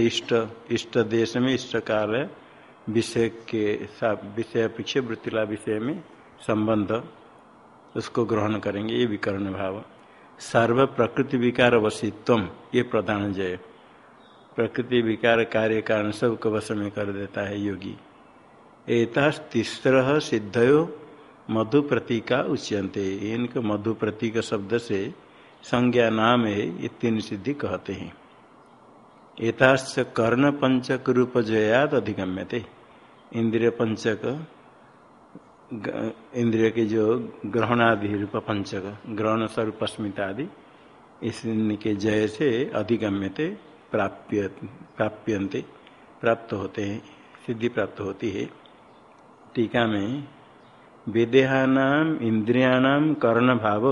इष्ट इष्ट देश में, इष्ट काल विषय के साथ, विषय अपेक्षा वृत्तिला विषय में संबंध, उसको ग्रहण करेंगे, ये विकर्ण भाव। सर्व प्रकृति विकार वशित्व ये प्रधान जय। प्रकृति विकार कार्य कारण सबको वश में कर देता है योगी। एता तीसर सिद्धयो मधु प्रतीका उच्यंते इनको मधु प्रतीक शब्द से संज्ञा नाम है, ये तीन सिद्धि कहते हैं। एताश्च कर्ण पंचक रूप जयाद अधिगम्य थे इंद्रिय पंचक इंद्रिय के जो ग्रहणादि रूप पंचक ग्रहण स्वरूप अस्मिता आदि इसके जय से अधिगम्य थे प्राप्य प्राप्यंते प्राप्त होते हैं, सिद्धि प्राप्त होती है। टीका में, विदेहानाम इंद्रियाणाम कर्ण भाव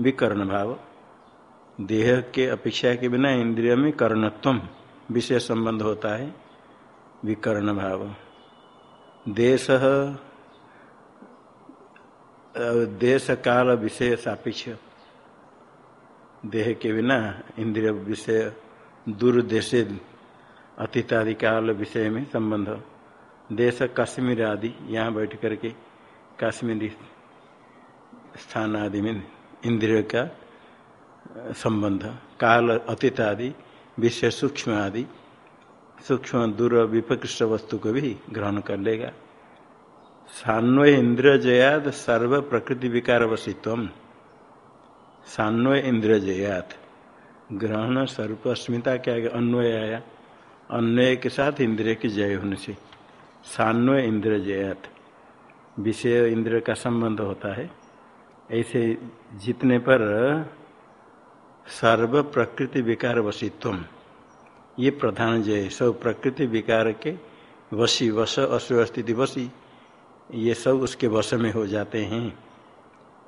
विकर्ण भाव देह के अपेक्षा के बिना इंद्रिय में कर्णत्व विषय संबंध होता है विकर्ण भाव। देश देश काल विषय सापेक्ष। देह के बिना इंद्रिय विषय दूर देशे अतीतादि काल विषय में संबंध। देश कश्मीर आदि, यहाँ बैठ करके काश्मीरी स्थान आदि में इंद्रिय का संबंध, काल, अतीत आदि विषय सूक्ष्म आदि, सूक्ष्म दूर विपकृष्ट वस्तु को भी ग्रहण कर लेगा। सान्वय इंद्र जयाद सर्व प्रकृति विकार वसित्व सान्वय इंद्र जयात ग्रहण स्वरूप अस्मिता क्या अन्वय आया। अन्वय के साथ इंद्रिय की जय होने से सान्वय इंद्र जयात विषय इंद्र का संबंध होता है। ऐसे जितने पर सर्व प्रकृति विकार वशित्व ये प्रधान जय सब प्रकृति विकार के वशी, वश अस्वस्थिति वशी ये सब उसके वश में हो जाते हैं।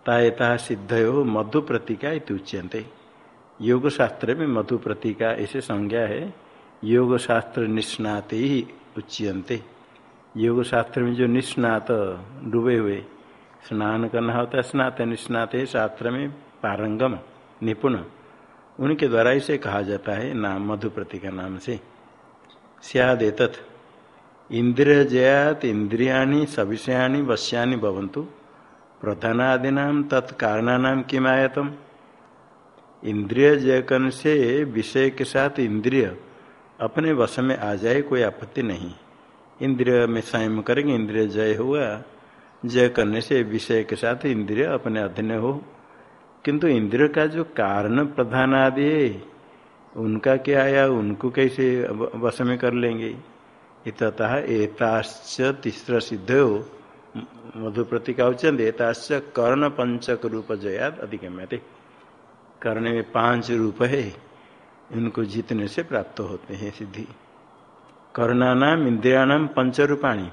तायता सिद्ध हो मधु प्रतीका उच्यंते योग शास्त्र में मधु प्रतीका ऐसे संज्ञा है। योग शास्त्र निष्णाते ही उच्यंते योग शास्त्र में जो निष्णात डूबे हुए, स्नान करना होता है, स्नात निष्णात शास्त्र में पारंगम, निपुण। उनके द्वारा इसे कहा जाता है नाम मधु प्रतीका नाम से। सियाद इंद्रिय जयात, इंद्रियाणी, सविषयाणी, वश्यानि भवंतु प्रधानादीना तत्कारणानाम किम आयतम? इंद्रिय जयकन से विषय के साथ इंद्रिय अपने वश में आ जाए, कोई आपत्ति नहीं। इंद्रिय में संयम करेंगे, इंद्रिय जय हुआ। जय करने से विषय के साथ इंद्रिय अपने अधीन हो। किंतु इंद्रिय का जो कारण प्रधान आदि है, उनका क्या आया उनको कैसे वश में कर लेंगे? इतः एताश्च तीसरा सिद्ध हो मधु प्रतीका उच्चंद एताश्च कर्ण पंचक रूप जयाद अधिगम्यते। कर्ण में पाँच रूप है, इनको जीतने से प्राप्त होते हैं सिद्धि। कर्णानाम, इंद्रियाणाम, पंच रूपाणी।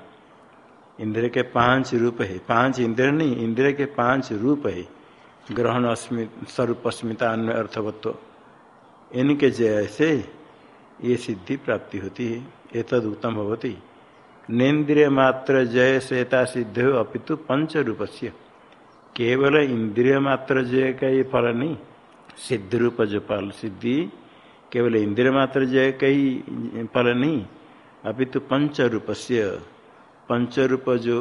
इंद्र के पाँच रूप है, पाँच इंद्र नहीं इंद्र के पाँच रूप है। ग्रहण अस्मित स्वरूप अस्मिता अन्य अर्थवत्व। इनके जय ये सिद्धि प्राप्ति होती है, ये तद उत्तम होती नेन्द्रिय मात्र जय सेता सिद्ध हो, अपितु पंच रूप से केवल इंद्रिय मात्र जय का ये फल नहीं, सिद्ध रूप जो फल, सिद्धि, केवल इंद्रिय मात्र जय का ही फल नहीं, अपितु पंच रूप से पंच रूप जो,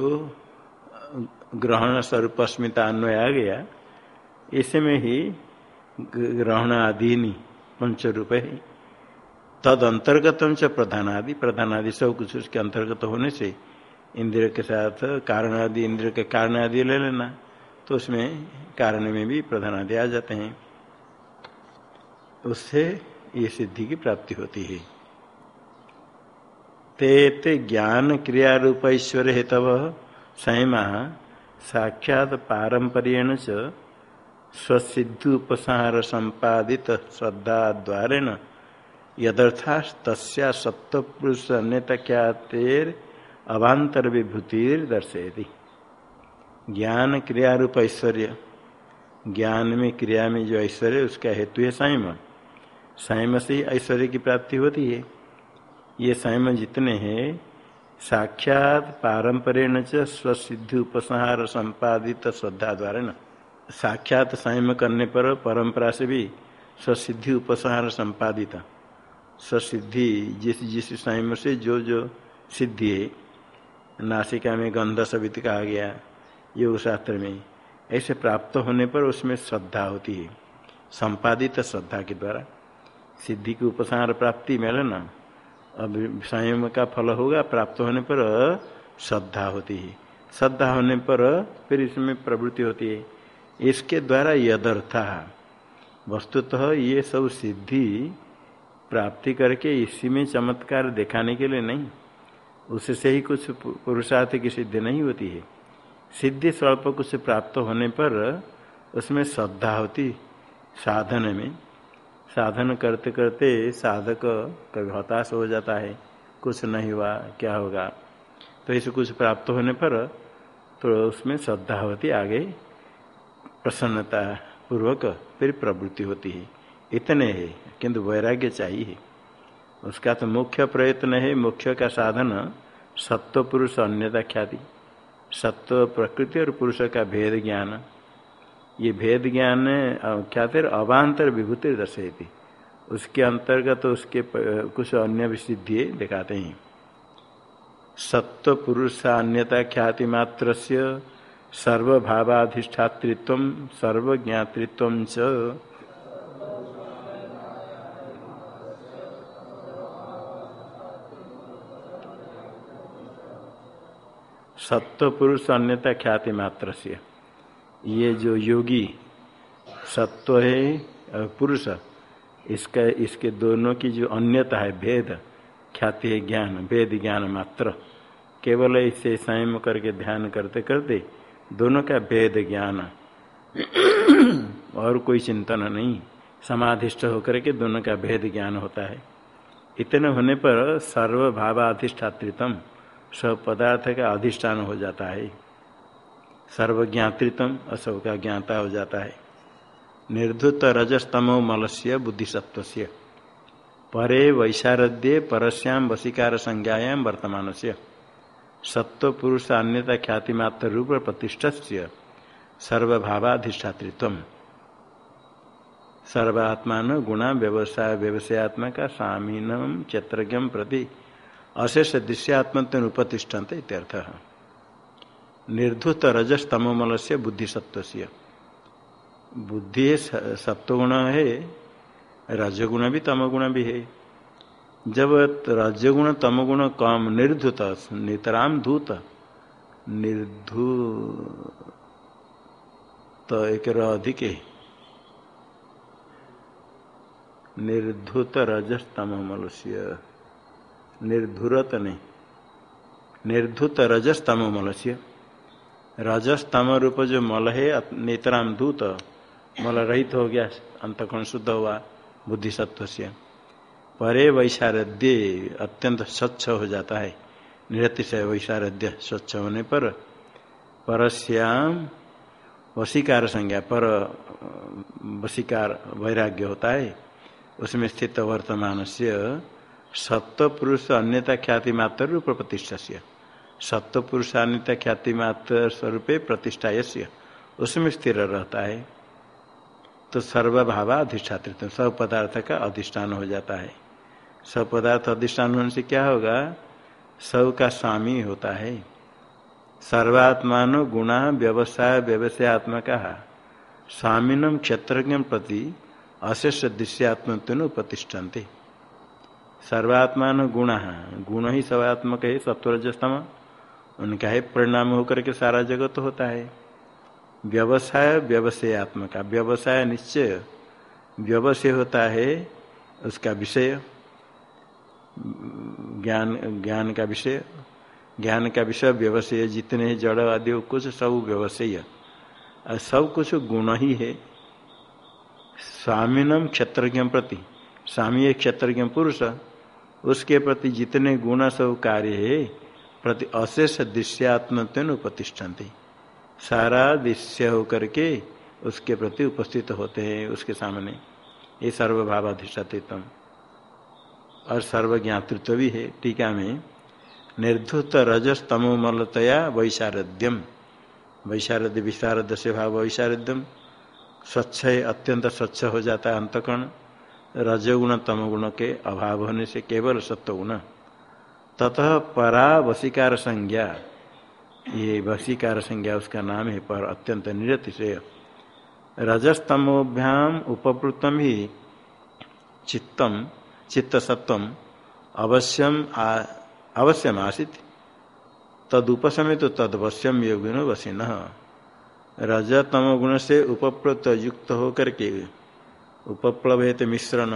ग्रहण स्वरूप अस्मिता अन्वय आ गया इसमें ही ग्रहण आदि पंच रूप है। तद अंतर्गत प्रधान आदि प्रधान आदि सब कुछ उसके अंतर्गत होने से इंद्र के साथ कारण आदि इंद्र के कारण आदि ले लेना तो उसमें कारण में भी प्रधान आदि आ जाते हैं। उससे ये सिद्धि की प्राप्ति होती है। ते ते ज्ञान क्रिया रूप ईश्वर हेतव संयमा साक्षात पारंपरियण स्वसिद्धि संपादित श्रद्धा द्वारेण यदर्था तस्या सप्तपुरुष अन्यता अभांतर विभूतिर दर्शयती ज्ञान क्रिया रूप ऐश्वर्य। ज्ञान में क्रिया में जो ऐश्वर्य, उसका हेतु है संयम संयम से ऐश्वर्य की प्राप्ति होती है। ये संयम जितने हैं, साक्षात पारंपरेण च स्वसिद्धि उपसंहार संपादित श्रद्धा द्वारा न साक्षात संयम करने पर परंपरा से भी स्वसिद्धि उपसंहार संपादित। स्वसिद्धि जिस जिस संयम से जो जो सिद्धि है, नासिका में गंध सवित कहा गया योग शास्त्र में, ऐसे प्राप्त होने पर उसमें श्रद्धा होती है। संपादित श्रद्धा के द्वारा सिद्धि की उपसार प्राप्ति मिलना अब संयम का फल होगा, प्राप्त होने पर श्रद्धा होती है। श्रद्धा होने पर फिर इसमें प्रवृत्ति होती है। इसके द्वारा यदर्था। वस्तुतः ये सब सिद्धि प्राप्ति करके इसी में चमत्कार दिखाने के लिए नहीं। उससे ही कुछ पुरुषार्थ की सिद्धि नहीं होती है। सिद्धि स्वल्प कुछ प्राप्त होने पर उसमें श्रद्धा होती साधन में। साधन करते करते साधक कभी हताश हो जाता है। कुछ नहीं हुआ, क्या होगा? तो इसे कुछ प्राप्त होने पर तो उसमें श्रद्धा होती आगे। प्रसन्नता पूर्वक फिर प्रवृत्ति होती है। इतने है, किंतु वैराग्य चाहिए। उसका तो मुख्य प्रयत्न है, मुख्य का साधन सत्व पुरुष अन्यता ख्याति। सत्व प्रकृति और पुरुष का भेद ज्ञान। ये भेद ज्ञान ख्याति अवान्तर विभूति दर्शेती उसके अंतर्गत तो उसके कुछ अन्य विसिद्धि दिखाते हैं। सत्व पुरुष अन्यता ख्याति मात्र से सर्वभावाधिष्ठातृत्व, सर्वज्ञातृत्व च। सत्व पुरुष अन्यता ख्याति मात्र से ये जो योगी सत्व है और पुरुष, इसका, इसके दोनों की जो अन्यता है, भेद, ख्याति है ज्ञान, भेद ज्ञान मात्र। केवल इसे संयम करके ध्यान करते करते दोनों का भेद ज्ञान। और कोई चिंतन नहीं। समाधिष्ट होकर के दोनों का भेद ज्ञान होता है। इतने होने पर सर्वभावाधिष्ठातृतम सब पदार्थ का अधिष्ठान हो जाता है। सर्वज्ञातृतम असव का ज्ञाता हो जाता है। निर्धुत रजस्तमो मलस्य बुद्धिसत्व परे वैशारद्ये परस्याम वशिकार संज्ञायाम वर्तमान से सत्व पुरुष अन्यता ख्याति मात्र रूप प्रतिष्ठ सर्वभावाधिष्ठातृत्व सर्वात्मान गुणा व्यवसाय व्यवसायत्मा का स्वामीन क्षेत्रज्ञ प्रति अशेष दृश्यात्मत्व उपतिष्ठन्ते निर्धुत रजस से बुद्धि सत्व से बुद्धि सत्वगुण है रजगुण भी तमगुण भी है। जब रजगुण, तमगुण, कम निर्धुत, नितराम धूत। निर्धु तो एक अधिक निर्धुत रजस तमोमलस्य निर्धुरत नहीं। निर्धुत रजस तम मल से रजस तम रूप जो मल है, नेत्राम दूत मल रहित हो गया अंतकोण शुद्ध हुआ बुद्धि सत्व से। परे वैशारद्य अत्यंत स्वच्छ हो जाता है। निरतिशय वैशारद्य स्वच्छ होने पर परस्याम वशीकार संज्ञा, पर वशीकार वैराग्य होता है। उसमें स्थित वर्तमान से सत्व पुरुष अन्यता ख्याति मात्र रूप प्रतिष्ठा से सत्व पुरुष अन्यता ख्याति मात्र स्वरूप प्रतिष्ठा यश्य उसमें स्थिर रहता है। तो सर्वभावा अधिष्ठातृत्व सब पदार्थ का अधिष्ठान हो जाता है। सब पदार्थ अधिष्ठान होने से क्या होगा? सब का स्वामी होता है। सर्वात्मान गुणा व्यवसाय व्यवसाय आत्मा का स्वामीनम क्षेत्रज्ञ प्रति अशेष दृश्यात्म प्रतिष्ठन्ते। सर्वात्मान गुण गुण ही सर्वात्मक है, सत्वरजस्तम। उनका ही परिणाम होकर के सारा जगत होता है। व्यवसाय व्यवसाय आत्मा का व्यवसाय निश्चय। व्यवसाय होता है, उसका विषय। ज्ञान ज्ञान का विषय, ज्ञान का विषय व्यवसाय, जितने जड़ आदि, कुछ सब व्यवसाय। सब कुछ गुण ही है। स्वामीनम क्षेत्रज्ञ प्रति। स्वामी क्षेत्रज्ञ पुरुष, उसके प्रति जितने गुण सब कार्य है, प्रति अशेष दृश्यात्म उपतिष्ठन्ति सारा दृश्य होकर के उसके प्रति उपस्थित होते हैं, उसके सामने। ये सर्वभावाधिष्ठित्व और सर्वज्ञातृत्व भी है, टीका में, निर्धुत रजस तमोमलतया वैशारद्यम वैशारद्य विशारद से भाव वैशारद्यम स्वच्छ अत्यंत स्वच्छ हो जाता है अंतकण। रजगुण, तमगुण के अभाव होने से केवल सत्वगुण। ततः परा वसीकार संज्ञा। ये वसीकार संज्ञा उसका नाम है, पर अत्यंत निरति से रजस्तमोभ्याम उपवृतम ही चित्तम। चित्त सत्वम अवश्यम अवश्यम आसित तदुपसमय तो तदवश्यम योगिनो वसीन रजतम गुण से उपप्लुत युक्त होकर के उपप्लवेत मिश्रण।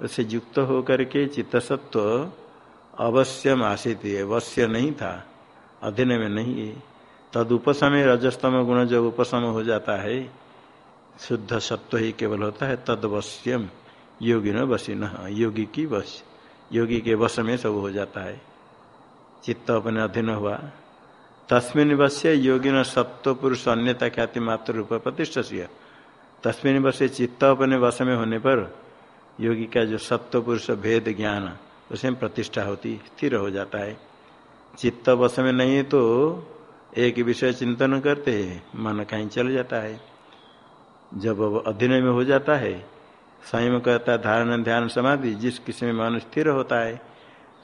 उससे युक्त होकर के चित्तसत्व अवश्यम आसित अवश्य नहीं था अधीन में नहीं। है तद उपसमय रजस्तम गुण जब उपसम हो जाता है शुद्ध सत्व ही केवल होता है, तदवश्यम। योगी न बसी, न योगी की वश योगी के वश में सब हो जाता है। चित्त अपने अधीन हुआ। तस्मिन वश्य योगी न सत्व पुरुष अन्यता ख्याति मात्र रूप प्रतिष्ठ तस्मिन वश्य चित्त अपने वश में होने पर योगी का जो सत्व पुरुष भेद ज्ञान उसमें प्रतिष्ठा होती, स्थिर हो जाता है। चित्त वश में नहीं तो एक विषय चिंतन करते, मन कहीं चल जाता है। जब अधीन में हो जाता है स्वयं कहता है, धारण ध्यान समाधि, जिस किसी में मन स्थिर होता है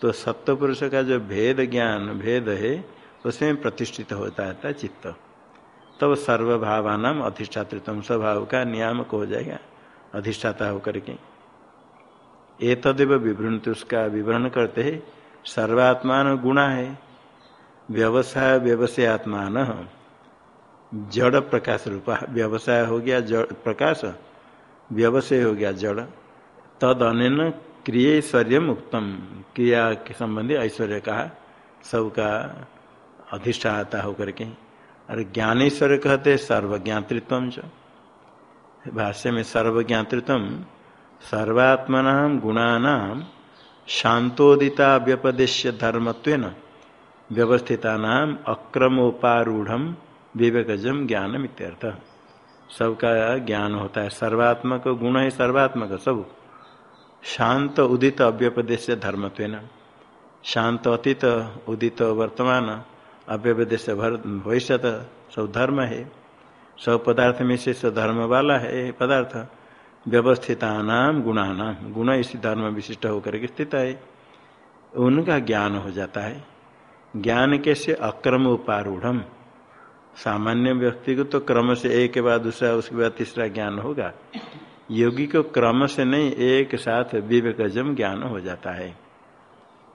तो सत्व पुरुष का जो भेद ज्ञान, भेद है, उसमें प्रतिष्ठित होता है चित्त। तब तो सर्वभावान अधिष्ठातृत्व स्वभाव का नियामक हो जाएगा, अधिष्ठाता होकर के। ये तदेव विवरण उसका विवरण करते है, सर्वात्मान गुणा है, व्यवसाय व्यवसाय आत्मान जड़ प्रकाश रूपा, व्यवसाय हो गया, जड़ प्रकाश व्यवसाय हो गया जड़। तद अन क्रियैश्वर्य उत्तम क्रिया के संबंधी ऐश्वर्य कहा, सबका अधिष्ठाता होकर के। और ज्ञानेश्वर कहते सर्वज्ञातृत्व भाष्य में सर्वज्ञातृत्व सर्वात्मना गुणा शांतोदिता व्यपदेश्य धर्मत्व व्यवस्थिता अक्रमोपारूढ़ विवेकजम ज्ञान इत्यर्थ सबका ज्ञान होता है। सर्वात्मक गुण है, सर्वात्मक, सब। शांत उदित अव्यपदेश धर्मत्व शांत अतीत, उदित वर्तमान, अव्यपदेश भविष्य सब धर्म है। सब पदार्थ में से सब धर्म वाला है पदार्थ। व्यवस्थिता नाम गुणानाम गुण इसी धर्म विशिष्ट होकर के स्थित है। उनका ज्ञान हो जाता है। ज्ञान कैसे? अक्रम उपारूढ़ सामान्य व्यक्ति को तो क्रम से एक के बाद दूसरा, उसके बाद तीसरा ज्ञान होगा। योगी को क्रम से नहीं, एक साथ विवेकजम ज्ञान हो जाता है।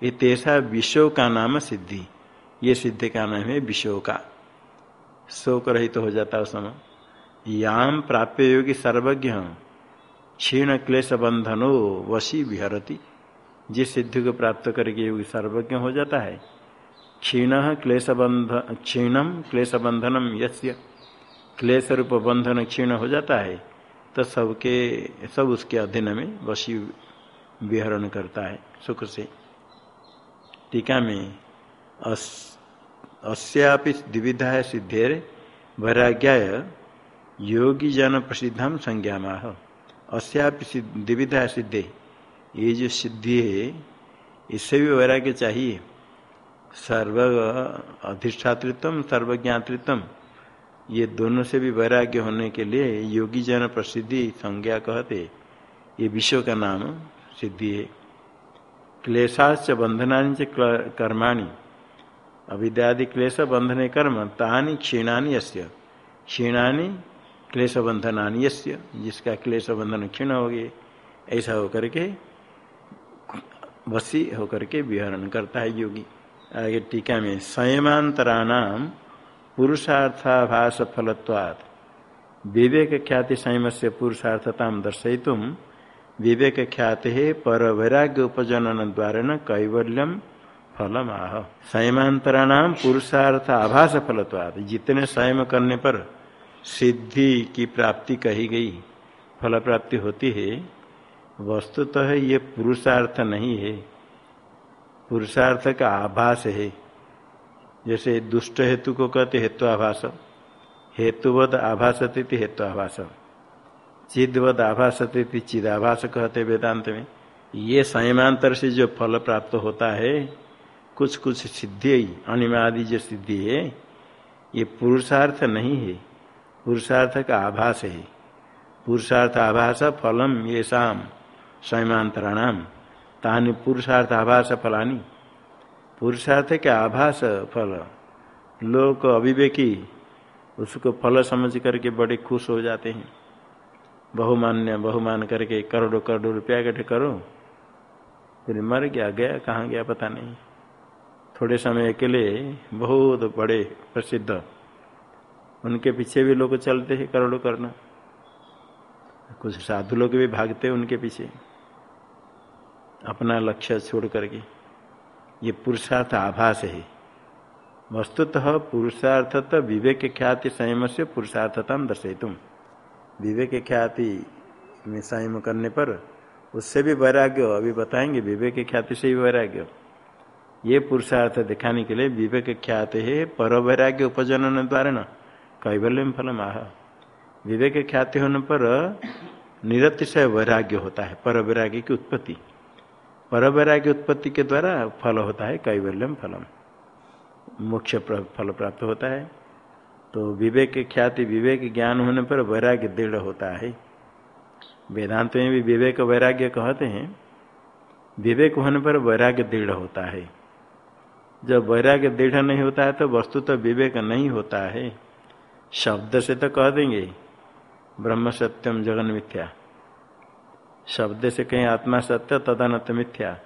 ये तेसा विश्व का नाम सिद्धि। ये सिद्धि का नाम है विश्व का। शोक रहित तो हो जाता उस समय। याम प्राप्य योगी सर्वज्ञ क्षीण क्लेश बंधनो वशी विहरती। जिस सिद्धि को प्राप्त करके योगी सर्वज्ञ हो जाता है क्षीण क्लेश बंध क्षीणम क्लेश बंधनम यस्य क्लेश रूप बंधन क्षीण हो जाता है तो सबके, सब उसके अधीन में वशी विहरण करता है सुख से। टीका में अस, अस्यापि द्विविधा है सिद्धेर वैराग्याय योगी जन प्रसिद्धम संज्ञा माह अस्यापि द्विविधा सिद्धे। ये जो सिद्धि है, इससे भी वैराग्य चाहिए। सर्व अधिष्ठातृत्व सर्वज्ञातृत्व ये दोनों से भी वैराग्य होने के लिए योगी जन प्रसिद्धि संज्ञा कहते ये विश्व का नाम सिद्धि है। क्लेशाच बंधना च कर्माणी। अविद्यादि क्लेश बंधने कर्म, तानी क्षीणानी यस्य। क्षीणानी क्लेश बंधनानी यस्य, जिसका क्लेश बंधन क्षीण हो गए ऐसा होकर के वसी होकर के विहरण करता है योगी। आगे टीका में, संयमांतराणाम पुरुषार्थाभास फलत्वात् विवेक ख्याति संयम से पुरुषार्थता दर्शयितुम, विवेक ख्याति पर वैराग्य उपजनन द्वारा न कैवल्यम फलम आह संयमांतराणाम पुरुषार्थ आभास फलत्वाद जितने संयम करने पर सिद्धि की प्राप्ति कही गई फल प्राप्ति होती है, वस्तुतः तो ये पुरुषार्थ नहीं है पुरुषार्थ का आभास है। जैसे दुष्ट हेतु को कहते हेत्वाभाष हेतुवद आभास। हेत्वाभाष चिदवद आभास चिदाभास कहते वेदांत में। ये संयमांतर से जो फल प्राप्त होता है कुछ कुछ सिद्धि अनिमादि जो सिद्धि है, ये पुरुषार्थ नहीं है। पुरुषार्थ का आभास है। पुरुषार्थ आभास फलम ये शाम स्वयंतराणाम तानी पुरुषार्थ आभास फलानी। पुरुषार्थ के आभास फल। लोग अभिवेकी उसको फल समझ करके बड़े खुश हो जाते हैं। बहुमान्य, बहुमान करके करोड़ों करोड़ों रुपया इकट्ठे करो। फिर मर गया गया, कहाँ गया पता नहीं। थोड़े समय के लिए बहुत बड़े प्रसिद्ध। उनके पीछे भी लोग चलते हैं करोड़ों करना कुछ साधु लोग भी भागते हैं उनके पीछे। अपना लक्ष्य छोड़ करके। ये पुरुषार्थ आभास है। वस्तुतः पुरुषार्थ विवेक ख्याति संयम से पुरुषार्थता तुम विवेक ख्याति में संयम करने पर उससे भी वैराग्य, अभी बताएँगे विवेक ख्याति से भी वैराग्य। ये पुरुषार्थ दिखाने के लिए विवेक ख्याति है पर वैराग्य उपजनन द्वारा न। कैवल्यम फलम आह। विवेक ख्याति होने पर निरतिशय वैराग्य होता है, पर वैराग्य की उत्पत्ति। पर वैराग्य उत्पत्ति के द्वारा फल होता है, कैवल्यम फलम। मोक्ष फल प्राप्त होता है। तो विवेक ख्याति, विवेक ज्ञान होने पर वैराग्य दृढ़ होता है। वेदांत में भी विवेक वैराग्य कहते हैं। विवेक होने पर वैराग्य दृढ़ होता है। जब वैराग्य दृढ़ नहीं होता है तो वस्तु तो विवेक नहीं होता है। शब्द से तो कह देंगे, ब्रह्म सत्यम जगन मिथ्या। शब्द से कहीं आत्मा सत्य, तदनत मिथ्या।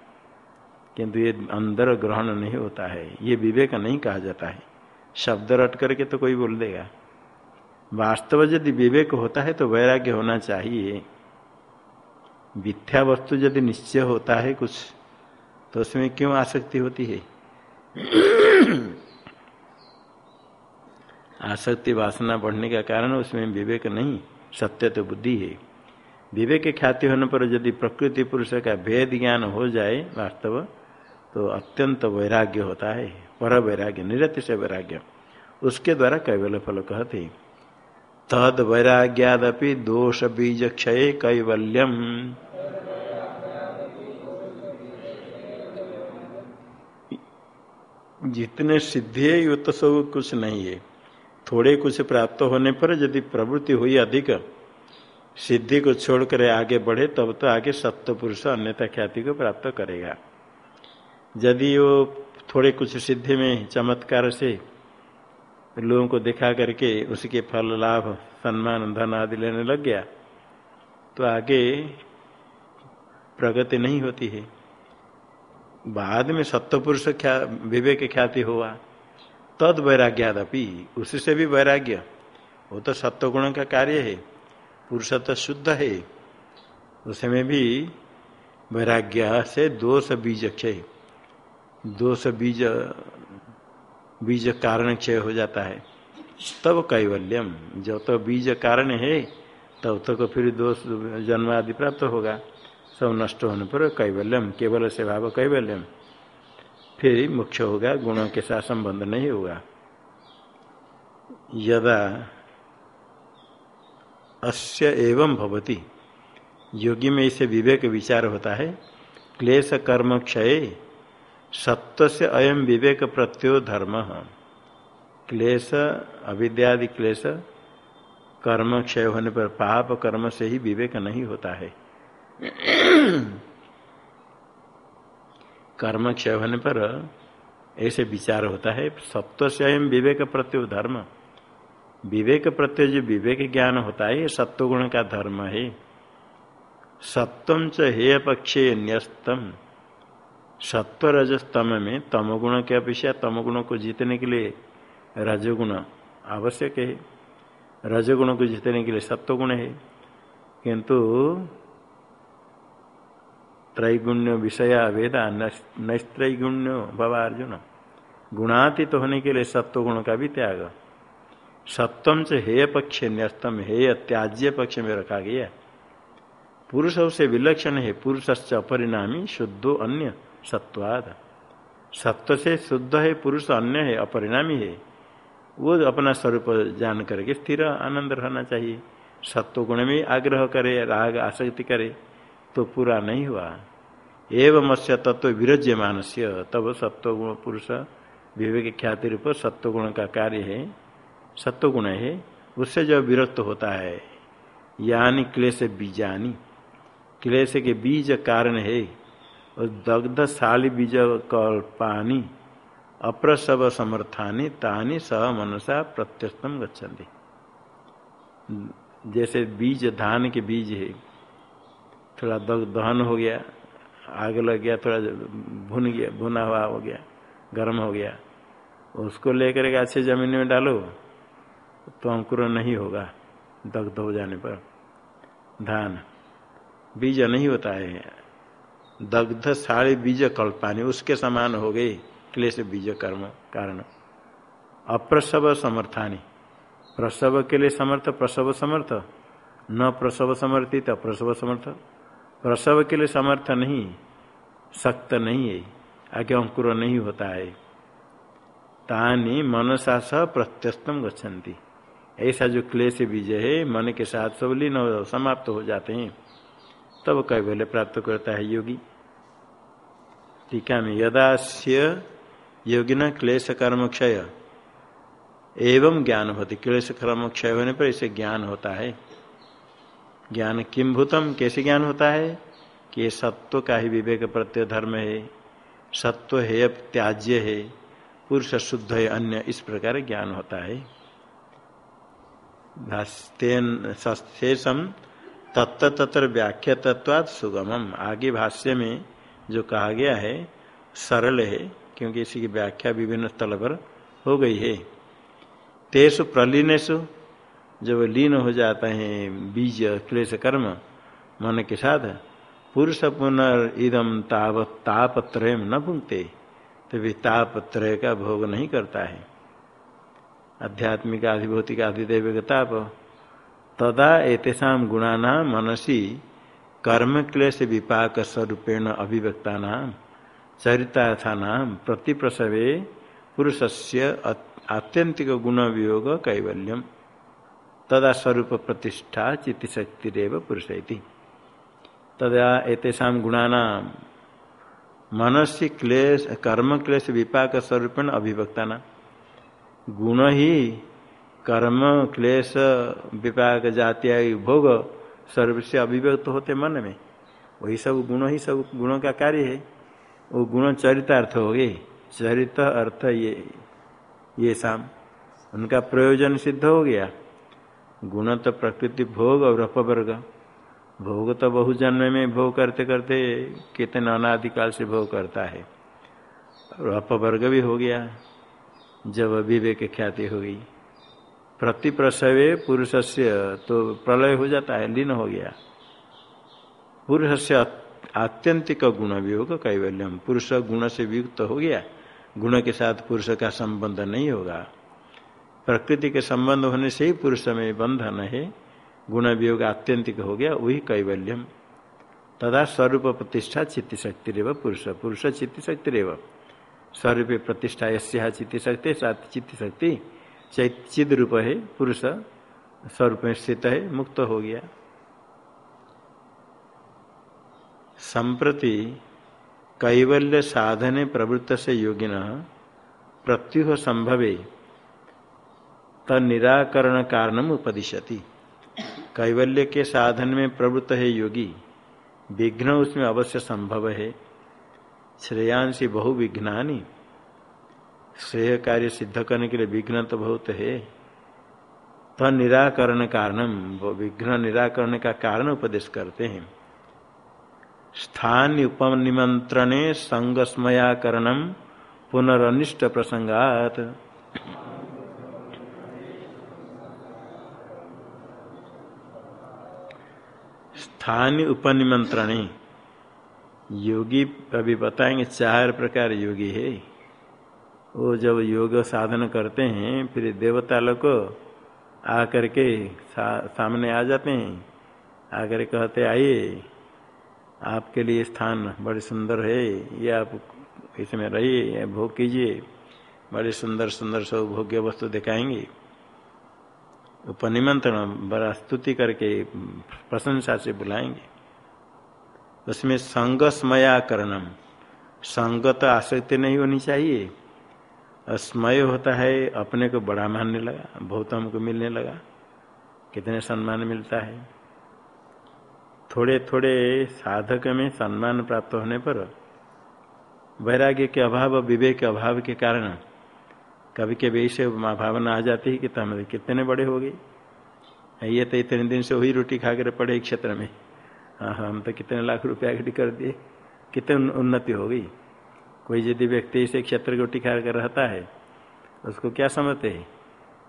किंतु ये अंदर ग्रहण नहीं होता है। ये विवेक नहीं कहा जाता है। शब्द रट करके तो कोई बोल देगा। वास्तव यदि विवेक होता है तो वैराग्य होना चाहिए। मिथ्या वस्तु यदि निश्चय होता है कुछ तो उसमें क्यों आसक्ति होती है? आसक्ति वासना बढ़ने का कारण उसमें विवेक नहीं, सत्य तो बुद्धि है। विवेक ख्याति होने पर यदि प्रकृति पुरुष का भेद ज्ञान हो जाए वास्तव तो अत्यंत वैराग्य होता है पर वैराग्य निरत से वैराग्य। उसके द्वारा कैवल्य फल कहते तद वैराग्यादपि दोष बीज क्षय कैवल्यम। जितने सिद्धि है ये तो सब कुछ नहीं है। थोड़े कुछ प्राप्त होने पर यदि प्रवृत्ति हुई अधिक सिद्धि को छोड़कर आगे बढ़े तब तो आगे सत्य पुरुष अन्यथा ख्याति को प्राप्त करेगा। यदि वो थोड़े कुछ सिद्धि में चमत्कार से लोगों को दिखा करके उसके फल लाभ सम्मान धन आदि लेने लग गया तो आगे प्रगति नहीं होती है। बाद में सत्पुरुष ख्या, विवेक ख्याति हुआ तद वैराग्यादपि उससे भी वैराग्य। वो तो सत्वगुण का कार्य है। पुरुष तो शुद्ध है। उसमें भी वैराग्य से दोष बीज क्षय, दोष बीज बीज कारण क्षय हो जाता है। तब कैवल्यम, जब तो बीज कारण है, तब तक तो फिर दोष जन्म आदि प्राप्त होगा। सब नष्ट होने पर कैवल्यम, केवल से भाव कैवल्यम। फिर मुख्य होगा, गुणों के साथ संबंध नहीं होगा। यदा अस्य एवं भवती। योगी में इसे विवेक विचार होता है। क्लेश कर्म क्षय सत्व से अयम विवेक प्रत्यो धर्म। क्लेश, अविद्यादि क्लेश, कर्म क्षय होने पर पाप कर्म से ही विवेक नहीं होता है। कर्म क्षय होने पर ऐसे विचार होता है सत्व से अयम विवेक प्रत्यो धर्म। विवेक प्रत्यय जो विवेक ज्ञान होता है, ये सत्व गुण का धर्म है। सत्वम च हेय पक्षे न्यस्तम। सत्व रजस्तम में तमगुण के अपेक्षा तमगुण को जीतने के लिए रजगुण आवश्यक है। रजगुण को जीतने के लिए सत्वगुण है। किंतु त्रैगुण्य विषया वेदा नैस्त्रैगुण्य भवा अर्जुन गुणातीत तो होने के लिए सत्वगुण का भी त्याग। सत्वम से हेय पक्ष न्यस्तम हेय, त्याज्य पक्ष में रखा गया। पुरुष से विलक्षण है पुरुष अपरिणामी, शुद्धो अन्य, सत्वाद। सत्व से शुद्ध है, पुरुष अन्य है, अपरिणामी है। वो अपना स्वरूप जान करके स्थिर आनंद रहना चाहिए। सत्व गुण में आग्रह करे, राग आसक्ति करे तो पूरा नहीं हुआ। एवं मत्स्य तत्व विरज्य मानस्य तब सत्व गुण पुरुष विवेक ख्याति रूप सत्व गुण का कार्य है। सत्व गुण है। उससे जब विरक्त होता है, यानी क्लेश बीजानी। क्लेश के बीज कारण है। और दग्ध शाली बीज कल्पानी, अप्रसव समर्थानी, तानी सह मनसा प्रत्यस्तम गच्छन्ति। जैसे बीज, धान के बीज है। थोड़ा दग दहन हो गया, आग लग गया, थोड़ा भुन गया, भुना हुआ हो गया, गर्म हो गया, उसको लेकर के अच्छे ज़मीन में डालो। तो अंकुर नहीं होगा, दग्ध हो जाने पर। धान, बीज नहीं होता है। दग्ध साढ़े बीज कल्पानी, उसके समान हो गए। क्लेश बीज कर्म कारण। अप्रसव समर्थानी। प्रसव के लिए समर्थ, प्रसव समर्थ। न प्रसव समर्थित, अप्रसव समर्थ। प्रसव के लिए समर्थ नहीं सख्त नहीं है। आगे अंकुर नहीं होता है। तानी मनसा स प्रत्यस्तम गच्छन्ति। ऐसा जो क्लेश बीज है, मन के साथ सब लीन समाप्त हो जाते हैं। तब तो कई कैबल्य प्राप्त करता है योगी। टीका में यदा योगिना क्लेश कर्म क्षय। एवं ज्ञान होती, क्लेश कर्म क्षय होने पर इसे ज्ञान होता है। ज्ञान किम भूतम, कैसे ज्ञान होता है? कि ये सत्व का ही विवेक प्रत्यय धर्म है। सत्व है, अब त्याज्य है। पुरुष शुद्ध है, अन्य इस प्रकार ज्ञान होता है। शेषम तत्व तत्र व्याख्या तत्वाद सुगमम। आगे भाष्य में जो कहा गया है, सरल है, क्योंकि इसी की व्याख्या विभिन्न स्थल पर हो गई है। तेसु प्रलीनेशु जब लीन हो जाता है बीज, क्लेश कर्म, मन के साथ, पुरुष पुनर्दम ताप तापत्रय न भूंगते तो तापत्रय का भोग नहीं करता है। आध्यात्मिक आधिभौतिक आधिदेव ताप। तदा एतेषा गुणा मनसी कर्म क्लेश विपाक स्वरूपेण अभिव्यक्ता चरितार्था प्रसवे पुरुष से आत्यंतिक गुण वियोग कैवल्यम। तदा स्वरूप प्रतिष्ठा चित्तशक्तिरव पुरुष तदा एतेषा गुणा मनसी क्लेश, कर्म क्लेश विपाक स्वरूपेण अभिव्यक्ता गुण ही कर्म, क्लेश, विपाक जातीय भोग सर्व से अभिव्यक्त होते मन में। वही सब गुण ही सब गुणों का कार्य है। वो गुण चरितार्थ हो गए। चरित अर्थ ये ये शाम उनका प्रयोजन सिद्ध हो गया। गुण तो प्रकृति भोग और अपवर्ग। भोग तो बहु जन्म में भोग करते करते कितने अनादिकाल से भोग करता है। और अपवर्ग भी हो गया। जब विवेक ख्याति हो गई। प्रति प्रसवे पुरुष से तो प्रलय हो जाता है, लीन हो गया। पुरुष से आत्यंतिक गुण वियोग कैवल्यम। पुरुष गुण से वियुक्त हो गया। गुण के साथ पुरुष का संबंध नहीं होगा। प्रकृति के संबंध होने से ही पुरुष में बंधन है। गुण वियोग आत्यंतिक हो गया, वही कैवल्यम। तदा स्वरूप प्रतिष्ठा चित्त शक्ति रेव पुरुष। पुरुष चित्त शक्ति रेव स्वरूप प्रतिष्ठा यस्या चित्त शक्ति चित्त शक्ति चिद रूप है, पुरुष स्वरूप स्थित है, मुक्त हो गया। संप्रति कैवल्य साधने प्रवृत्त से योगिन प्रत्युह संभवे तनिराकरण कारणम उपदिशति। कैवल्य के साधन में प्रवृत्त है योगी, विघ्न उसमें अवश्य संभव है। श्रेयांशी बहु विघ्नानी श्रेय कार्य सिद्ध करने के लिए विघ्न तो बहुत है। तो निराकरण कारणम विघ्न निराकरण का कारण उपदेश करते हैं। स्थान उपनिमंत्रणे संगस्मयाकरणम पुनरनिष्ट प्रसंगात। स्थान उपनिमंत्रणे योगी अभी बताएँगे चार प्रकार योगी है। वो जब योग साधन करते हैं फिर देवता लोग आकर के सा, सामने आ जाते हैं। आकर कहते आइए आपके लिए स्थान बड़े सुंदर है। ये आप इसमें रहिए भोग कीजिए। बड़े सुंदर सुंदर सब भोग्य वस्तु दिखाएँगे। उपनिमंत्रण बड़ा स्तुति करके प्रशंसा से बुलाएँगे। उसमें संग स्मयाकरणम संग तो आसक्ति नहीं होनी चाहिए। स्मय होता है, अपने को बड़ा मानने लगा बहुत हमको मिलने लगा। कितने सम्मान मिलता है। थोड़े थोड़े साधक में सम्मान प्राप्त होने पर वैराग्य के अभाव, विवेक के अभाव के कारण कभी कभी ऐसे भावना आ जाती है कि तुम कितने बड़े हो गए। ये तो इतने दिन से वही रोटी खाकर पड़े क्षेत्र में। हम तो कितने लाख रुपया इकट्ठी कर दिए। कितनी उन्नति हो गई। कोई यदि व्यक्ति इसे क्षेत्र को खा कर रहता है, उसको क्या समझते है?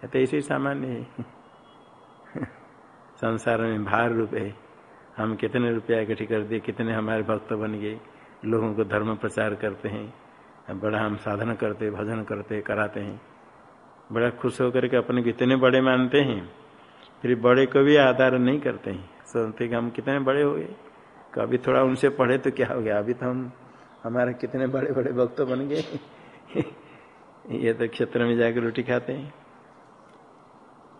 तो ऐसे ही सामान्य है। संसार में भार रुपये हम कितने रुपया इकट्ठी कर दिए, कितने हमारे भक्त बन गए। लोगों को धर्म प्रचार करते हैं। बड़ा हम साधन करते, भजन करते, कराते हैं। बड़ा खुश होकर के अपने कितने बड़े मानते हैं। फिर बड़े को भी आधार नहीं करते हैं। सोचते कि हम कितने बड़े हो गए। कभी थोड़ा उनसे पढ़े तो क्या हो गया? अभी तो हम, हमारे कितने बड़े बड़े भक्त बन गए। ये तो क्षेत्र में जाकर रोटी खाते हैं।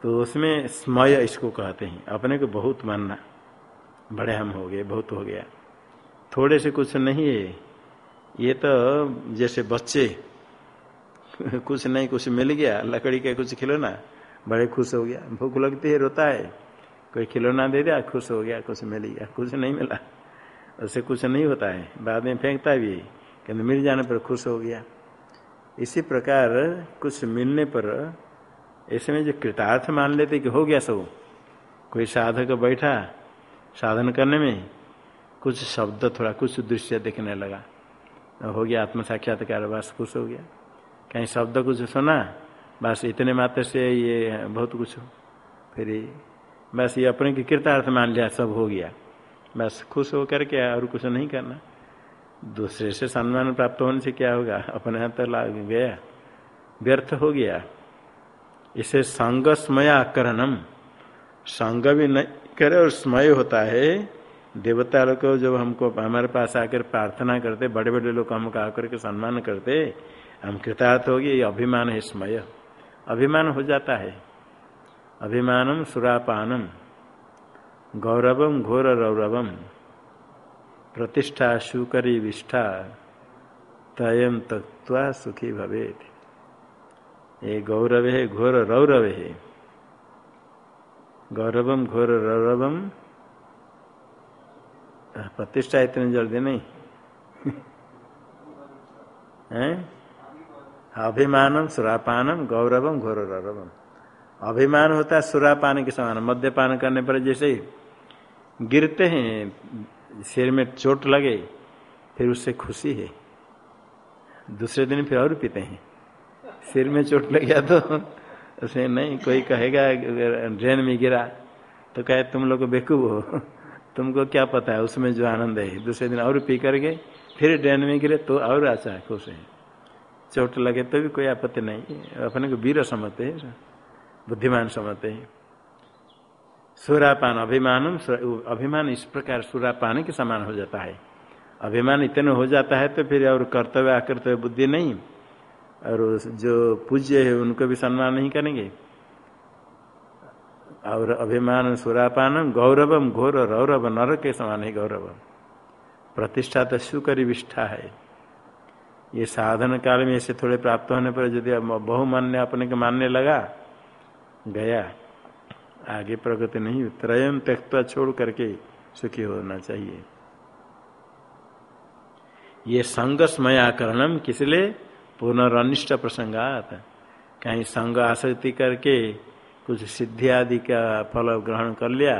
तो उसमें स्मय इसको कहते हैं। अपने को बहुत मानना। बड़े हम हो गए, बहुत हो गया। थोड़े से कुछ नहीं है। ये तो जैसे बच्चे, कुछ नहीं, कुछ मिल गया। लकड़ी का कुछ खिलौना, बड़े खुश हो गया। भूख लगती है, रोता है। कोई खिलौना दे दिया खुश हो गया कुछ मिल गया। कुछ नहीं मिला। उससे कुछ नहीं होता है। बाद में फेंकता भी किन्तु मिल जाने पर खुश हो गया। इसी प्रकार कुछ मिलने पर ऐसे में जो कृतार्थ मान लेते कि हो गया सब। कोई साधक बैठा साधन करने में, कुछ शब्द थोड़ा, कुछ दृश्य देखने लगा। हो गया आत्म साक्षात्कार बस खुश हो गया। कहीं शब्द कुछ सुना, बस इतने मात्र से ये बहुत कुछ फिर बस ये अपने की कृतार्थ मान लिया, सब हो गया। बस खुश होकर के और कुछ नहीं करना। दूसरे से सम्मान प्राप्त होने से क्या होगा? अपने हाथ लाग गया, व्यर्थ हो गया। इसे संग स्मय आकरणम। संग भी नहीं करे और स्मय होता है। देवता लोग जब हमको हमारे पास आकर प्रार्थना करते बड़े बड़े लोग हमको आकर के सम्मान करते, हम कृतार्थ हो गए अभिमान है स्मय। अभिमान हो जाता है। अभिमानम सुरापानम गौरवम घोर रौरवम प्रतिष्ठा शुकरी विष्ठा तयम तत्वा सुखी भवेत। ये गौरव है घोर रौरव है गौरवम घोर रौरवम प्रतिष्ठा इतनी जल्दी नहीं। है? अभिमानम सुरापानम गौरवम घोर रौरवम अभिमान होता है सुरापान के समान, मद्यपान करने पर जैसे गिरते हैं, सिर में चोट लगे, फिर उससे खुशी है। दूसरे दिन फिर और पीते हैं। सिर में चोट लग गया तो उसे नहीं, कोई कहेगा ड्रेन में गिरा तो कहे, तुम लोग बेकूब हो। तुमको क्या पता है, उसमें जो आनंद है। दूसरे दिन और पी करके फिर ड्रेन में गिरे तो और अच्छा है खुश है। चोट लगे तो भी कोई आपत्ति नहीं, अपने को वीर समझते है। बुद्धिमान समझते हैं। सुरापान अभिमान अभिमान इस प्रकार सुरापान के समान हो जाता है। अभिमान इतने हो जाता है तो फिर और कर्तव्य आकर्तव्य बुद्धि नहीं। और जो पूज्य है, उनको भी सम्मान नहीं करेंगे। और अभिमान सुरापान गौरवम, घोर रौरव, नर के समान है गौरव प्रतिष्ठा तो सुकरी विष्ठा है। ये साधन काल में ऐसे थोड़े प्राप्त होने पर यदि बहुमान्य अपने को मानने लगा गया। आगे प्रगति नहीं त्रयम त्यक्ता छोड़ करके सुखी होना चाहिए। ये संगस्मयाकरणम किसलिए पुनरअनिष्ट प्रसंगात। कहीं संग आसक्ति करके कुछ सिद्धि आदि का फल ग्रहण कर लिया,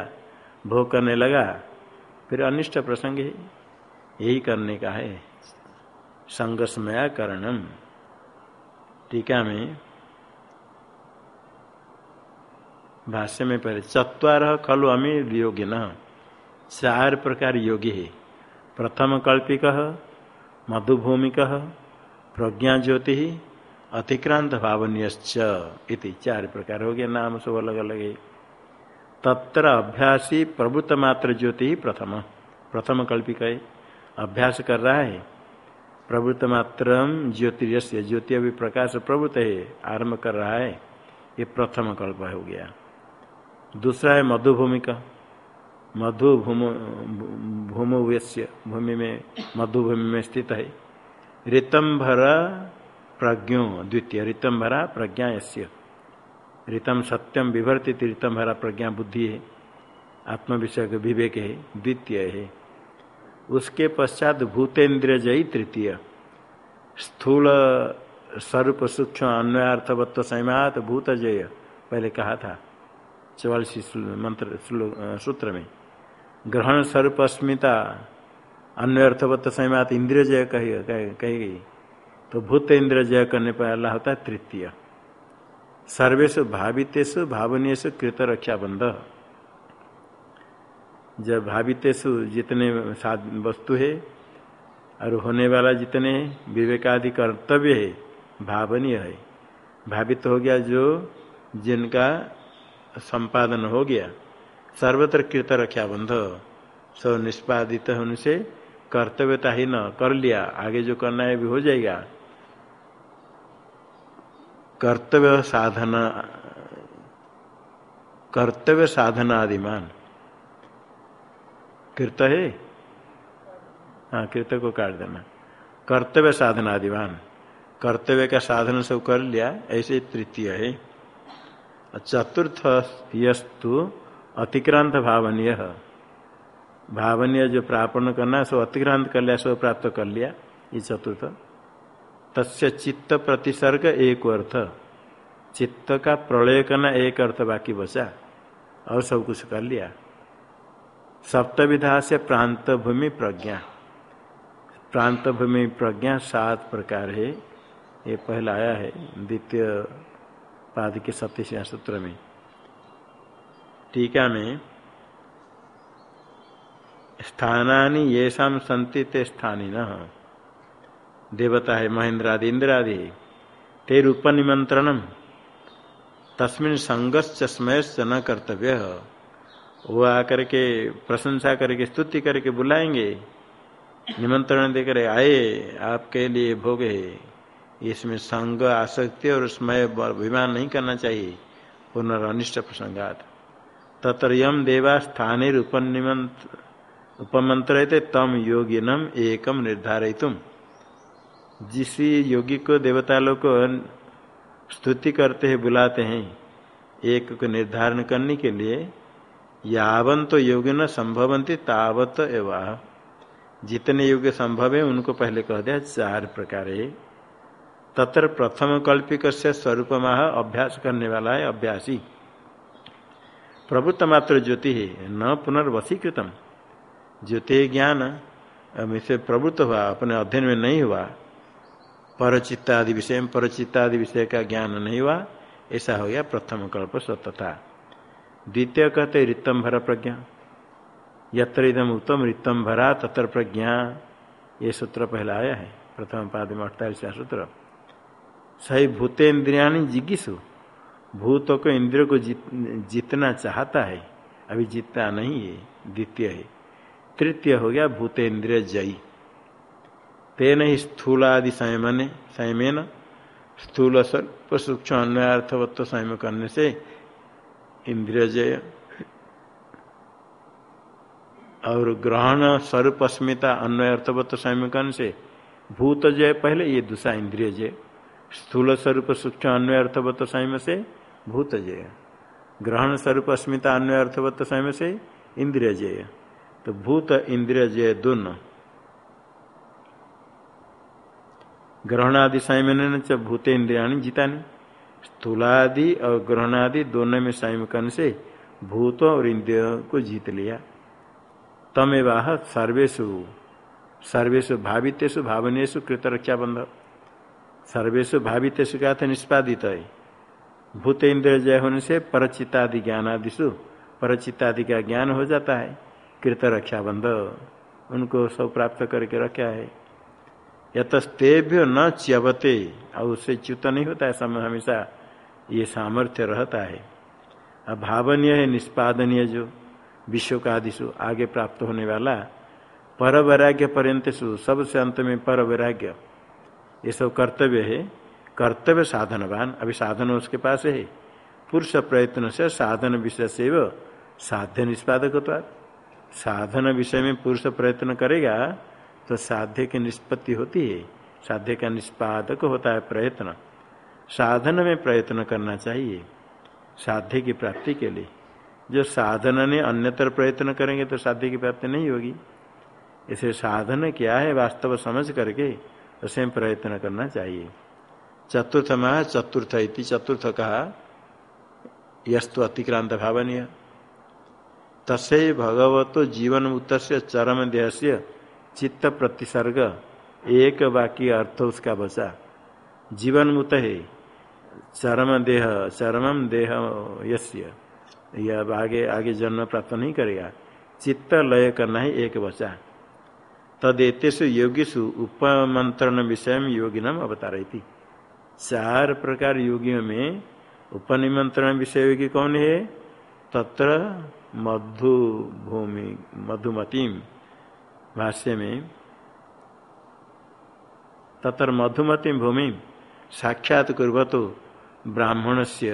भोग करने लगा, फिर अनिष्ट प्रसंग ही। यही करने का है। संगस्मया करणम टीका में भाष्य में पहले, चतवार खलु अमीर योगी न चार प्रकार योगी है। प्रथम कल्पिक, मधुभूमिक प्रज्ञा ज्योति अतिक्रांत इति। चार प्रकार हो गया नाम सब अलग अलग है। तत्र अभ्यासी प्रभुत मात्र ज्योति प्रथम। प्रथम कल्पिक है। अभ्यास कर रहा है। प्रभुत मात्र ज्योतिर्य ज्योति अभी प्रकाश प्रभुत है। आरंभ कर रहा है। ये प्रथम कल्प हो गया। दूसरा है मधुभूमि का मधु भूमि भूमि में, मधुभूमि में स्थित है। ऋतंभर प्रज्ञो, द्वितीय ऋतंभरा प्रज्ञा यश्य ऋतम सत्यम विभर्तित ऋतंभरा प्रज्ञा बुद्धि है। आत्म विषय विवेक है, द्वितीय है। उसके पश्चात भूतेन्द्रिय जयी तृतीय। स्थूल स्वरूप सूक्ष्म अन्वयार्थवत्व संयमात भूत जय पहले कहा था। चौवालीस मंत्र सूत्र में। ग्रहण स्वरूप अस्मिता अन्य अर्थवत्त संयमात इंद्रिय जय कही कही गई। तो भूत इंद्रिय जय करने पर अल्लाह होता है तृतीय। सर्वेशु भावितेशु भावनीय कृत रक्षा बंध। जब भावितेशु जितने वस्तु है, और होने वाला जितने विवेकादि कर्तव्य है, भावनीय है। भावित हो गया जो जिनका संपादन हो गया। सर्वत्र कृत रक्षा बंध। सब निष्पादित होने से कर्तव्यता ही न कर लिया। आगे जो करना है भी हो जाएगा। कर्तव्य साधना कर्तव्य साधना आदिमान। कृत है? हाँ कृत को काट देना। कर्तव्य साधना आदिमान। कर्तव्य का साधन सब कर लिया, ऐसे तृतीय है। चतुर्थ यस्तु अतिक्रांत भावनीय भावनीय जो प्रापण करना है, सो अतिक्रांत कर लिया, सो प्राप्त कर लिया, ये चतुर्थ। तस्य चित्त प्रतिसर्ग एक अर्थ। चित्त का प्रलय करना एक अर्थ बाकी बचा, और सब कुछ कर लिया। सप्त विधा से प्रांत भूमि प्रज्ञा। प्रांत भूमि प्रज्ञा सात प्रकार है। ये पहला आया है, द्वितीय पाद के सत्य सूत्र में। टीका में स्थानी ये संति ते स्थानी न देवता है महेंद्र आदि इंद्र आदि ते रूप निमंत्रणम तस्मिन संगश्च स्मयश्च न कर्तव्य। वो आकर के प्रशंसा करके, स्तुति करके बुलाएँगे। निमंत्रण देकर आए, आपके लिए भोग है। इसमें संग, आसक्ति और स्मय अभिमान नहीं करना चाहिए। पुनर्निष्ट प्रसंगात। तत्र यम देवा स्थाने उपमंत्र तम योगिनम एकम निर्धारित जिस योगी को देवता लोग को स्तुति करते हैं बुलाते हैं, एक को निर्धारण करने के लिए, यावन तो योगी न संभवंती तावत एवं। जितने योग्य संभव है, उनको पहले कह दिया, चार प्रकार। है तत्र प्रथम कल्पिक से स्वरूप माह अभ्यास करने वाला है अभ्यासी। प्रभुत्त मात्र ज्योति है न पुनर्वशीकृतम ज्योति ज्ञान इसे प्रभुत्व हुआ, अपने अध्ययन में नहीं हुआ। परचित्तादि विषय में परचित्तादि विषय का ज्ञान नहीं हुआ, ऐसा हो गया प्रथम कल्प सत्यता द्वितीय कहते रितम भरा प्रज्ञा। यत्र इदम उत्तम रितम भरा तत्र प्रज्ञा। ये सूत्र पहला आया है, प्रथम पाद में अड़तालीस सूत्र। सही भूतेन्द्रिया जिज्ञिसु भूत को इंद्रियों को जीत, जीतना चाहता है अभी जीतता नहीं है द्वितीय है। तृतीय हो गया भूतेन्द्रिय जयी। तेन ही स्थूलादि संयमन संयमेन स्थूल सर्प सूक्ष्म अन्वयार्थवत्व संयम करने से इंद्रिय जय। और ग्रहण स्वरूप अस्मिता अन्वय अर्थवत्व संयम करने से भूत जय पहले ये दूसरा इंद्रिय जय। स्थूल स्वरूप सूक्ष्म अन्वय अर्थवत्व संयम से भूत जय ग्रहण स्वरूप अस्मिता अन्वय अर्थवत्व संयम से इंद्रिय जय तो भूत इंद्रिय जय दोनों। ग्रहणादि संयमन च भूते इंद्रिया जीतानी। स्थूलादि और ग्रहणादि दोनों में संयम करने से भूतों और इंद्रियों को जीत लिया। तमेवाह सर्वेशु सर्वेशु भावितेशु भावनेशु कृत रक्षा बंध सर्वेशु भावित का था निष्पादित है भूत इंद्र जय होने से परचितादि ज्ञानादिशु परचितादि का ज्ञान हो जाता है। कृत रक्षा बंध, उनको सब प्राप्त करके रखा है। यतस्तेभ्य न च्यवते, और उससे च्युत नहीं होता है, समय हमेशा ये सामर्थ्य रहता है। अभावनीय है, निष्पादनीय जो विश्व का आदिशु आगे प्राप्त होने वाला पर वैराग्य पर्यंत सबसे अंत में पर वैराग्य ये सब कर्तव्य है। कर्तव्य साधनवान, अभी साधन उसके पास है। पुरुष प्रयत्न से साधन विषय से व साध्य निष्पादक साधन विषय में पुरुष प्रयत्न करेगा तो साध्य की निष्पत्ति होती है। साध्य का निष्पादक होता है प्रयत्न। साधन में प्रयत्न करना चाहिए, साध्य की प्राप्ति के लिए। जो साधन ने अन्यतर प्रयत्न करेंगे तो साध्य की प्राप्ति नहीं होगी। इसे साधन क्या है, वास्तव समझ करके उसे प्रयत्न करना चाहिए। चतुर्थ में चतुर्थ इति चतुर्थ कहा यस्तु अतिक्रांत भावनीय तसे भगवतो जीवन मुक्त से चरम देह से चित्त प्रतिसर्ग एक वाक्य अर्थ उसका बचा। जीवन मुक्त है चरम देह चरम देह यस्य। यह आगे आगे जन्म प्राप्त नहीं करेगा। चित्त लय करना ही एक बचा। तदेतेषु योगीसु उपमंत्रण विषय योगिनम अवतार चार प्रकार योगियों में उपनिमंत्रण विषय योगी कौन है? तत्र मधु भूमि मधुमती भाष्य में। तत्र मधुमती भूमि साक्षात कुर्वतो ब्राह्मण से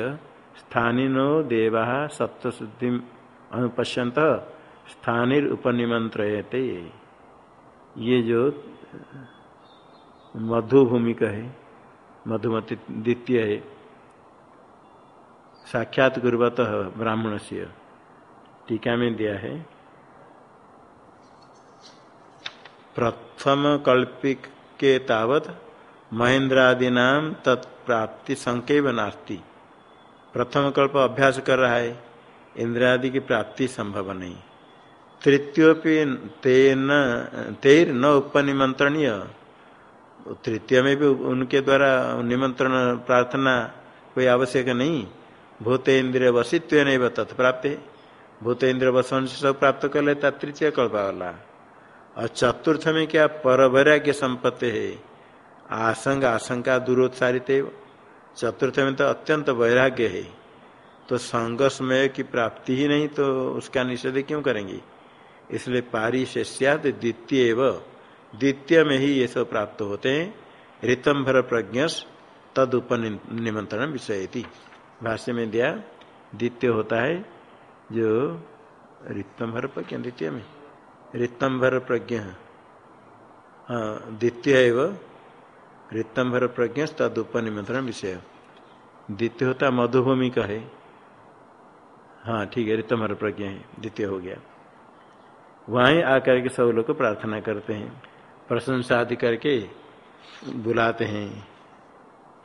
स्थानीनो देवा सत्वशुद्धि अनुपश्यंत स्थानीर उपनिमंत्रयते ये जो मधु भूमिका है, मधुमती द्वितीय है, साक्षात गुरुवत ब्राह्मण से टीका में दिया है। प्रथम कल्पिक के तावत महेंद्रादि नाम तत्प्राप्ति संकेव नास्ती प्रथम कल्प अभ्यास कर रहा है, इंद्रादि की प्राप्ति संभव नहीं। तृतीयोपि तेन तेर न उपनिमंत्रणीय तृतीय में भी उनके द्वारा निमंत्रण, प्रार्थना कोई आवश्यक नहीं। भूतेन्द्रिय वसित्व नहीं तत्प्राप्त है भूतेन्द्र वसन से सब प्राप्त कर लेता, तृतीय कल्पा वाला। और चतुर्थ में क्या पर वैराग्य संपत्ति है। आसंग, आशंका दूरोत्सारित चतुर्थ में तो अत्यंत वैराग्य है। तो संघर्षमय की प्राप्ति ही नहीं तो उसका निषेध क्यों करेंगे? इसलिए पारिशेष्याद द्वितीय द्वितीय में ही ये सब प्राप्त होते हैं। ऋतंभर प्रज्ञ तद उपनिमंत्रण विषय थी भाष्य में दिया, द्वितीय होता है जो ऋतंभर प्रज्ञ द्वितीय में ऋतंभर प्रज्ञ। हाँ द्वितीय एवं। ऋतंभर प्रज्ञ तद उपनिमंत्रण विषय। द्वितीय होता मधुभूमि का है। हाँ ठीक है, ऋतंभर प्रज्ञ है। द्वितीय हो गया। वहीं आकर के सब लोग प्रार्थना करते हैं। प्रशंसा आदि करके बुलाते हैं।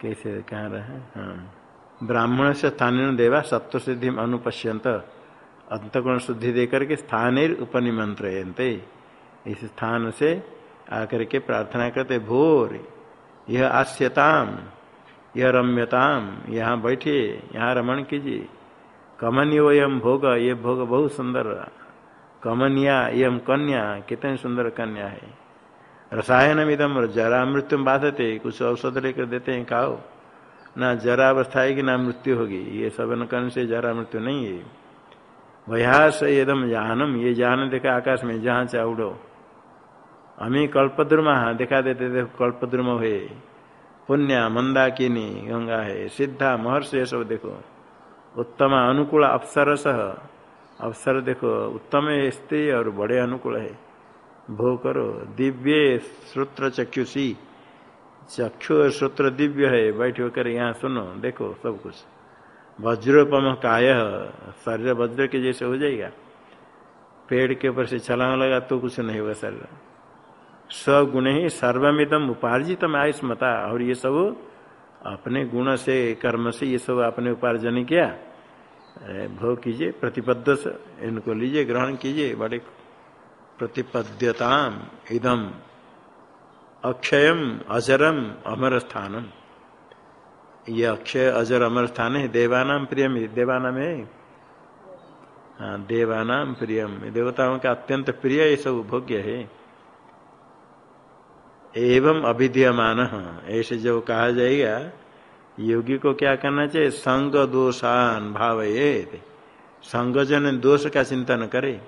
कैसे, कहाँ रहे? हाँ। ब्राह्मण से स्थानीय देवा सत्व सिद्धि अनुपश्यंत, अंतगुण शुद्धि दे करके स्थानीय उपनिमंत्र इस स्थान से आकर के प्रार्थना करते, भोर, यह आस्यताम, यह रम्यताम, यहाँ बैठिए, यहाँ रमण कीजिए। कमन यो यम भोग, ये भोग बहुत सुंदर कमनिया यम कन्या, कितनी सुंदर कन्या है। रसायन इदम जरा मृत्यु बाधते, कुछ औषध लेकर देते हैं, खाओ। ना जरा अवस्था कि ना मृत्यु होगी। ये सबन करने से जरा मृत्यु नहीं है। वयास एकदम जानम, ये जान देखा आकाश में, जहाँ चाहे उड़ो। हमें कल्पद्रुमा, दिखा देते थे कल्पद्रुम हुए पुण्य मंदाकिनी, गंगा है। सिद्धा महर्षि सब देखो। उत्तम अनुकूल अप्सरस। अवसर देखो, उत्तम स्त्री और बड़े अनुकूल है। भो करो। दिव्य श्रोत्र चक्षुषी। चक्षु और श्रोत्र दिव्य है। बैठ होकर यहाँ सुनो, देखो सब कुछ। वज्रोपम काय। शरीर वज्र के जैसे हो जाएगा। पेड़ के ऊपर से छलांग लगा तो कुछ नहीं होगा शरीर। सगुण ही सर्वमिदम उपार्जित आयुष्मता। और ये सब अपने गुण से, कर्म से, ये सब अपने उपार्जन किया। भोग कीजिए प्रतिपद्ध इनको लीजिए, ग्रहण कीजिए, बड़े प्रतिपद्यताम, इदम, अक्षयम, अजरम अमर स्थानम ये अक्षय, अजर अमर स्थान है, देवानाम प्रियम देवानाम है। हाँ देवानाम प्रियम देवताओं का अत्यंत प्रिय, ये सब भोग्य है। एवं अभिधीयमान, ऐसे जो कहा जाएगा योगी को क्या करना चाहिए? संग दोषान भाव संगजन दोष का चिंतन करे।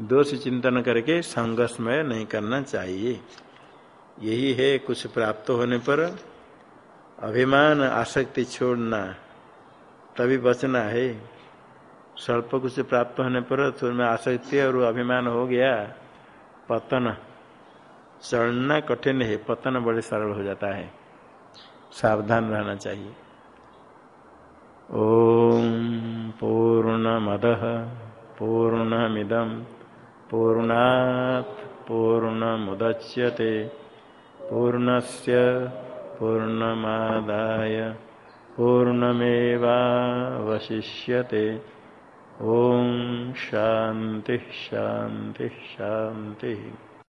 दोष चिंतन करके संघर्षमय नहीं करना चाहिए। यही है कुछ प्राप्त होने पर। अभिमान, आसक्ति छोड़ना, तभी बचना है। स्वल्प कुछ प्राप्त होने पर में आसक्ति और अभिमान हो गया। पतन, चढ़ना कठिन है। पतन बड़े सरल हो जाता है। सावधान रहना चाहिए। ॐ पूर्णमदः पूर्णमिदं पूर्णात् पूर्णमुदच्यते। पूर्णस्य पूर्णमादाय पूर्णमेवावशिष्यते। ॐ शान्तिः शान्तिः शान्तिः।